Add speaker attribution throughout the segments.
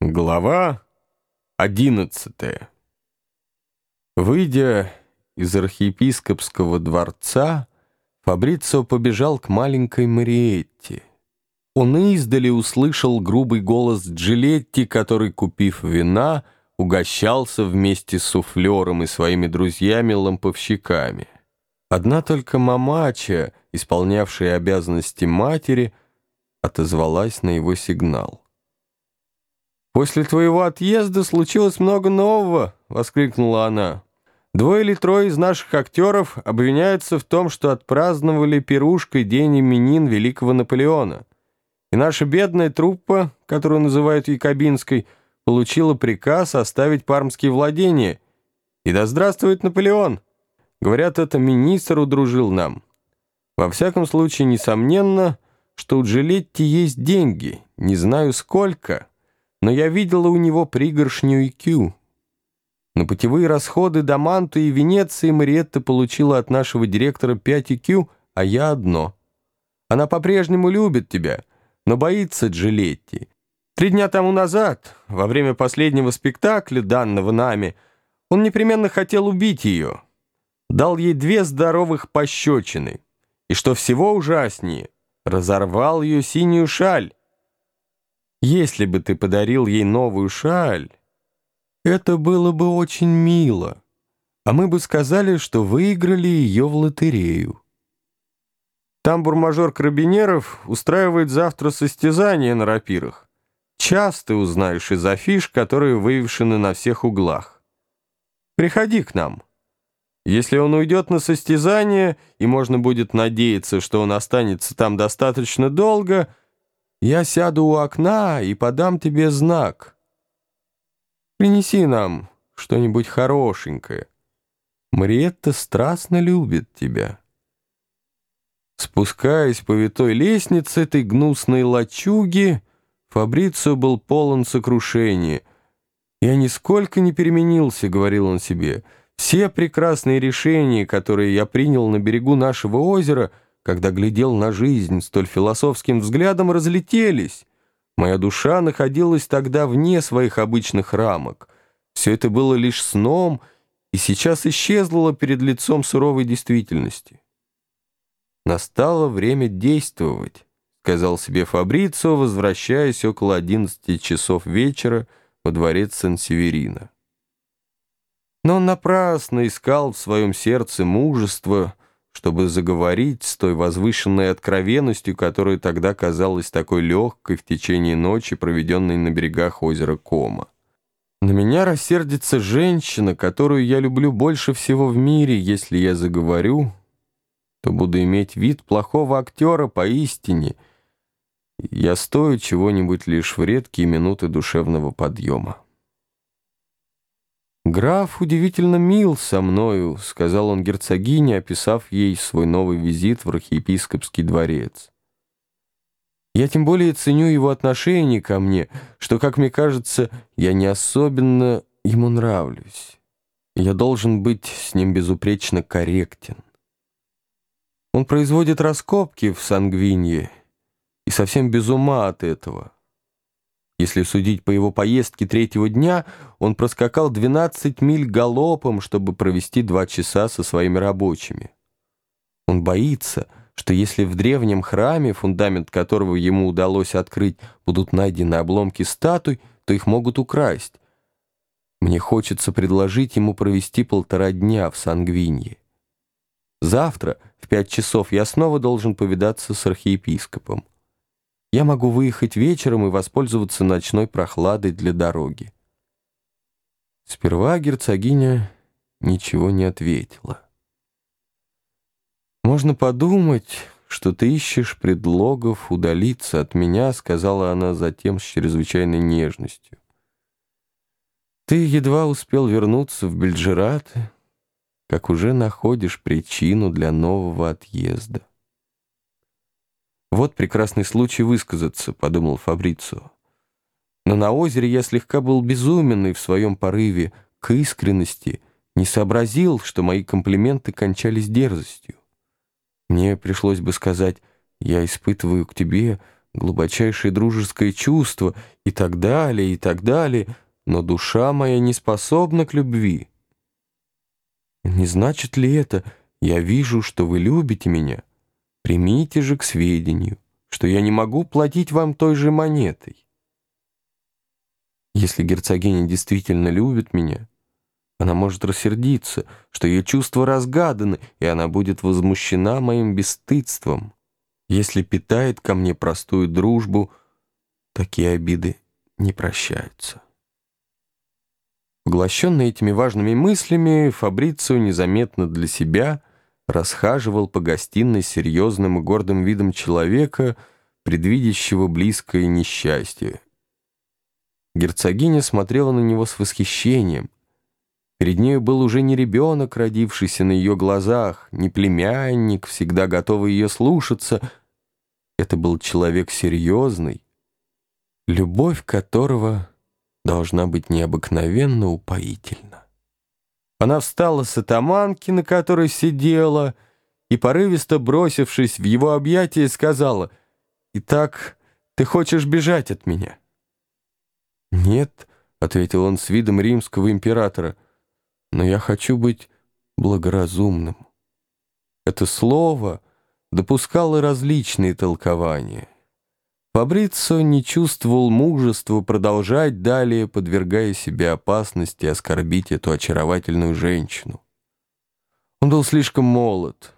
Speaker 1: Глава одиннадцатая Выйдя из архиепископского дворца, Фабрицио побежал к маленькой Мариетте. Он издали услышал грубый голос Джилетти, который, купив вина, угощался вместе с суфлером и своими друзьями-ламповщиками. Одна только мамача, исполнявшая обязанности матери, отозвалась на его сигнал. «После твоего отъезда случилось много нового!» — воскликнула она. «Двое или трое из наших актеров обвиняются в том, что отпраздновали пирушкой день именин великого Наполеона. И наша бедная труппа, которую называют Якобинской, получила приказ оставить пармские владения. И да здравствует Наполеон! Говорят, это министр удружил нам. Во всяком случае, несомненно, что у Джилетти есть деньги, не знаю сколько» но я видела у него пригоршню IQ. На путевые расходы до Манты и Венеции Мариетта получила от нашего директора 5 IQ, а я одно. Она по-прежнему любит тебя, но боится Джилетти. Три дня тому назад, во время последнего спектакля, данного нами, он непременно хотел убить ее. Дал ей две здоровых пощечины. И что всего ужаснее, разорвал ее синюю шаль, если бы ты подарил ей новую шаль, это было бы очень мило, а мы бы сказали, что выиграли ее в лотерею. Тамбур-мажор Карабинеров устраивает завтра состязание на рапирах. Час ты узнаешь из афиш, которые вывешены на всех углах. Приходи к нам. Если он уйдет на состязание, и можно будет надеяться, что он останется там достаточно долго — я сяду у окна и подам тебе знак. Принеси нам что-нибудь хорошенькое. Мариетта страстно любит тебя. Спускаясь по витой лестнице этой гнусной лачуги, Фабрицио был полон сокрушения. «Я нисколько не переменился», — говорил он себе. «Все прекрасные решения, которые я принял на берегу нашего озера — когда глядел на жизнь столь философским взглядом, разлетелись. Моя душа находилась тогда вне своих обычных рамок. Все это было лишь сном, и сейчас исчезло перед лицом суровой действительности. «Настало время действовать», — сказал себе Фабрицио, возвращаясь около одиннадцати часов вечера во дворец Сан-Северина. Но он напрасно искал в своем сердце мужество, чтобы заговорить с той возвышенной откровенностью, которая тогда казалась такой легкой в течение ночи, проведенной на берегах озера Кома. На меня рассердится женщина, которую я люблю больше всего в мире, если я заговорю, то буду иметь вид плохого актера поистине. Я стою чего-нибудь лишь в редкие минуты душевного подъема. «Граф удивительно мил со мною», — сказал он герцогине, описав ей свой новый визит в архиепископский дворец. «Я тем более ценю его отношение ко мне, что, как мне кажется, я не особенно ему нравлюсь. Я должен быть с ним безупречно корректен. Он производит раскопки в Сангвинье и совсем без ума от этого». Если судить по его поездке третьего дня, он проскакал 12 миль галопом, чтобы провести два часа со своими рабочими. Он боится, что если в древнем храме, фундамент которого ему удалось открыть, будут найдены обломки статуй, то их могут украсть. Мне хочется предложить ему провести полтора дня в Сангвинье. Завтра в пять часов я снова должен повидаться с архиепископом я могу выехать вечером и воспользоваться ночной прохладой для дороги. Сперва герцогиня ничего не ответила. «Можно подумать, что ты ищешь предлогов удалиться от меня», сказала она затем с чрезвычайной нежностью. «Ты едва успел вернуться в Бельджираты, как уже находишь причину для нового отъезда». «Вот прекрасный случай высказаться», — подумал Фабрицио. Но на озере я слегка был безуменный в своем порыве к искренности, не сообразил, что мои комплименты кончались дерзостью. Мне пришлось бы сказать, я испытываю к тебе глубочайшее дружеское чувство и так далее, и так далее, но душа моя не способна к любви. Не значит ли это, я вижу, что вы любите меня? Примите же к сведению, что я не могу платить вам той же монетой. Если герцогиня действительно любит меня, она может рассердиться, что ее чувства разгаданы, и она будет возмущена моим бесстыдством. Если питает ко мне простую дружбу, такие обиды не прощаются. Поглощенный этими важными мыслями, Фабрицио незаметно для себя расхаживал по гостиной серьезным и гордым видом человека, предвидящего близкое несчастье. Герцогиня смотрела на него с восхищением. Перед нею был уже не ребенок, родившийся на ее глазах, не племянник, всегда готовый ее слушаться. Это был человек серьезный, любовь которого должна быть необыкновенно упоительна. Она встала с атаманки, на которой сидела, и, порывисто бросившись в его объятия, сказала, «Итак, ты хочешь бежать от меня?» «Нет», — ответил он с видом римского императора, «но я хочу быть благоразумным». Это слово допускало различные толкования. Фабрицо не чувствовал мужества продолжать далее, подвергая себе опасности оскорбить эту очаровательную женщину. Он был слишком молод.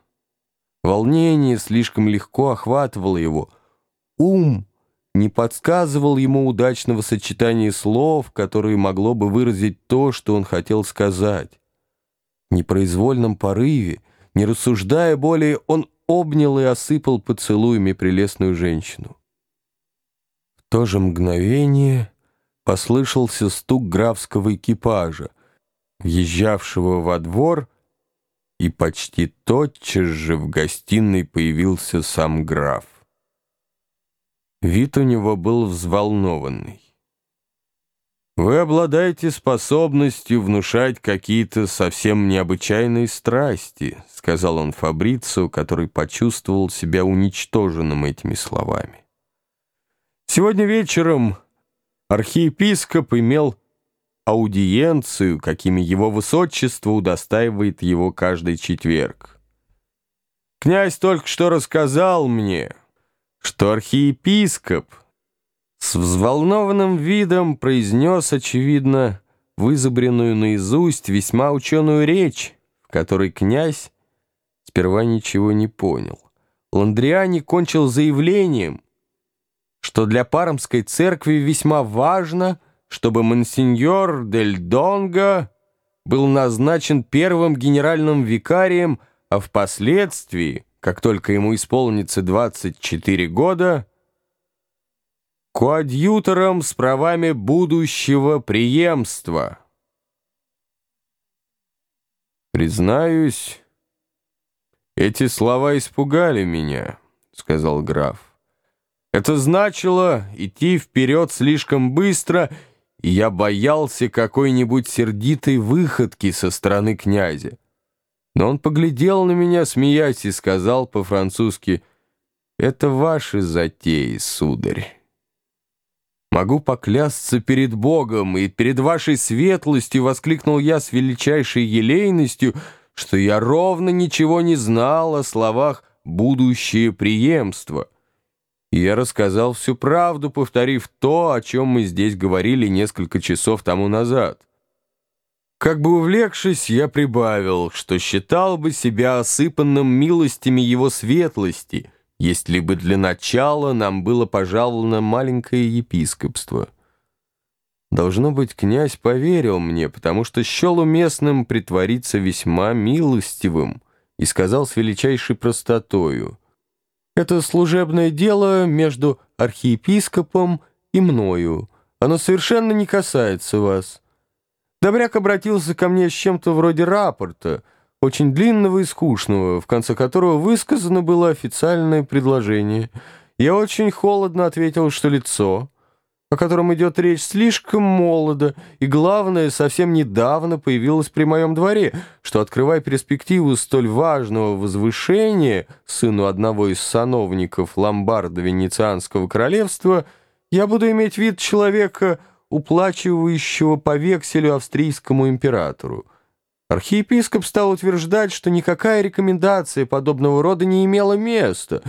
Speaker 1: Волнение слишком легко охватывало его. Ум не подсказывал ему удачного сочетания слов, которое могло бы выразить то, что он хотел сказать. В непроизвольном порыве, не рассуждая более, он обнял и осыпал поцелуями прелестную женщину. То же мгновение послышался стук графского экипажа, въезжавшего во двор, и почти тотчас же в гостиной появился сам граф. Вид у него был взволнованный. «Вы обладаете способностью внушать какие-то совсем необычайные страсти», сказал он Фабрицу, который почувствовал себя уничтоженным этими словами. «Сегодня вечером архиепископ имел аудиенцию, какими его высочество удостаивает его каждый четверг. Князь только что рассказал мне, что архиепископ с взволнованным видом произнес, очевидно, вызубренную наизусть весьма ученую речь, в которой князь сперва ничего не понял. Ландриани кончил заявлением, что для Пармской церкви весьма важно, чтобы монсеньор Дель Донго был назначен первым генеральным викарием, а впоследствии как только ему исполнится 24 года, коадьютором с правами будущего преемства. «Признаюсь, эти слова испугали меня», — сказал граф. «Это значило идти вперед слишком быстро, и я боялся какой-нибудь сердитой выходки со стороны князя. Но он поглядел на меня, смеясь, и сказал по-французски, «Это ваши затеи, сударь». «Могу поклясться перед Богом, и перед вашей светлостью», — воскликнул я с величайшей елейностью, что я ровно ничего не знал о словах «будущее преемство». Я рассказал всю правду, повторив то, о чем мы здесь говорили несколько часов тому назад. Как бы увлекшись, я прибавил, что считал бы себя осыпанным милостями его светлости, если бы для начала нам было пожаловано маленькое епископство. Должно быть, князь поверил мне, потому что счел уместным притвориться весьма милостивым и сказал с величайшей простотою, «Это служебное дело между архиепископом и мною. Оно совершенно не касается вас». Добряк обратился ко мне с чем-то вроде рапорта, очень длинного и скучного, в конце которого высказано было официальное предложение. Я очень холодно ответил, что лицо, о котором идет речь, слишком молодо, и, главное, совсем недавно появилось при моем дворе, что, открывая перспективу столь важного возвышения сыну одного из сановников ломбарда Венецианского королевства, я буду иметь вид человека, уплачивающего по векселю австрийскому императору. Архиепископ стал утверждать, что никакая рекомендация подобного рода не имела места.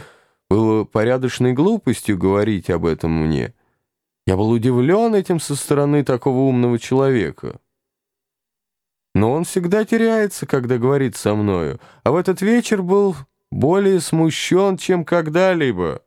Speaker 1: Было порядочной глупостью говорить об этом мне. Я был удивлен этим со стороны такого умного человека. Но он всегда теряется, когда говорит со мною, а в этот вечер был более смущен, чем когда-либо.